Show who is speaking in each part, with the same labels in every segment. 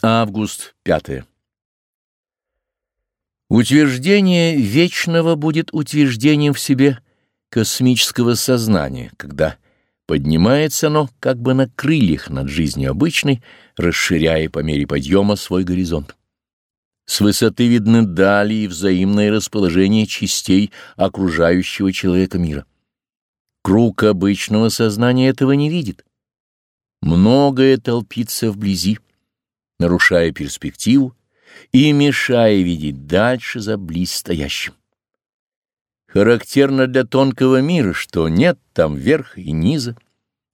Speaker 1: Август 5. Утверждение вечного будет утверждением в себе космического сознания, когда поднимается оно как бы на крыльях над жизнью обычной, расширяя по мере подъема свой горизонт. С высоты видны дали и взаимное расположение частей окружающего человека мира. Круг обычного сознания этого не видит. Многое толпится вблизи нарушая перспективу и мешая видеть дальше за близстоящим. Характерно для тонкого мира, что нет там верха и низа,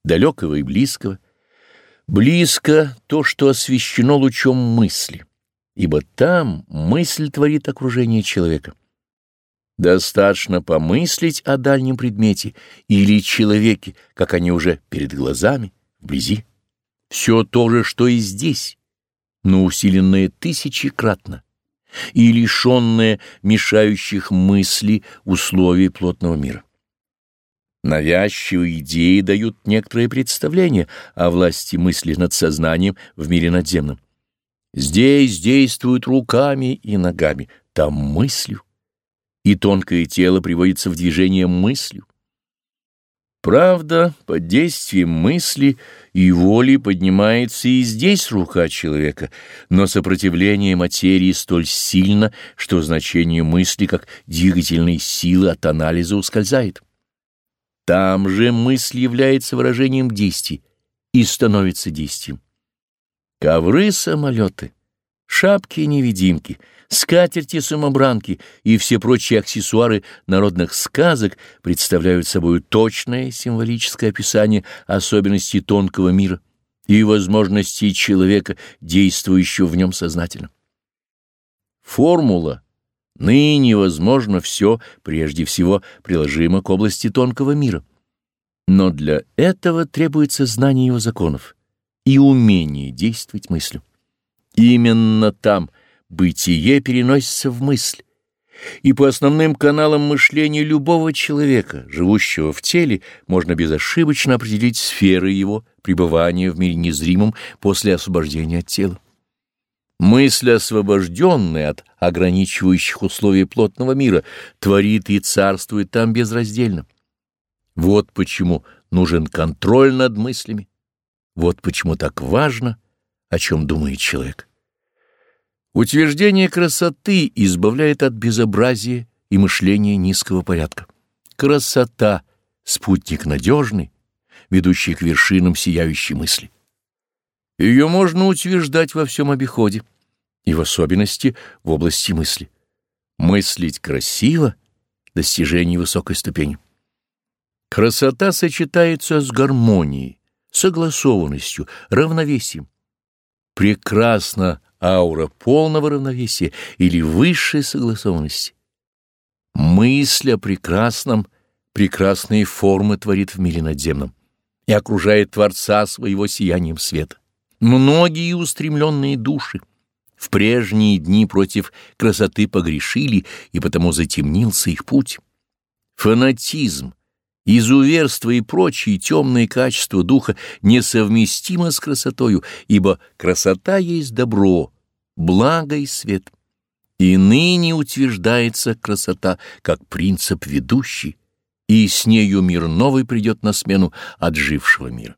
Speaker 1: далекого и близкого. Близко то, что освещено лучом мысли, ибо там мысль творит окружение человека. Достаточно помыслить о дальнем предмете или человеке, как они уже перед глазами, вблизи. Все то же, что и здесь но усиленное тысячекратно и лишенное мешающих мыслей условий плотного мира. Навязчивые идеи дают некоторое представление о власти мысли над сознанием в мире надземном. Здесь действуют руками и ногами, там мыслью, и тонкое тело приводится в движение мыслью. Правда, под действием мысли и воли поднимается и здесь рука человека, но сопротивление материи столь сильно, что значение мысли как двигательной силы от анализа ускользает. Там же мысль является выражением действий и становится действием. Ковры-самолеты, шапки-невидимки — скатерти-самобранки и все прочие аксессуары народных сказок представляют собой точное символическое описание особенностей тонкого мира и возможностей человека, действующего в нем сознательно. Формула «ныне возможно все» прежде всего приложима к области тонкого мира. Но для этого требуется знание его законов и умение действовать мыслью. Именно там – бытие переносится в мысль, и по основным каналам мышления любого человека, живущего в теле, можно безошибочно определить сферы его пребывания в мире незримом после освобождения от тела. Мысль, освобожденная от ограничивающих условий плотного мира, творит и царствует там безраздельно. Вот почему нужен контроль над мыслями, вот почему так важно, о чем думает человек. Утверждение красоты избавляет от безобразия и мышления низкого порядка. Красота — спутник надежный, ведущий к вершинам сияющей мысли. Ее можно утверждать во всем обиходе, и в особенности в области мысли. Мыслить красиво — достижение высокой ступени. Красота сочетается с гармонией, согласованностью, равновесием. Прекрасно аура полного равновесия или высшей согласованности. Мысль о прекрасном прекрасные формы творит в мире надземном и окружает Творца своего сиянием света. Многие устремленные души в прежние дни против красоты погрешили, и потому затемнился их путь. Фанатизм, изуверство и прочие темные качества духа несовместимы с красотою, ибо красота есть добро, благо и свет. И ныне утверждается красота как принцип ведущий, и с нею мир новый придет на смену отжившего мира.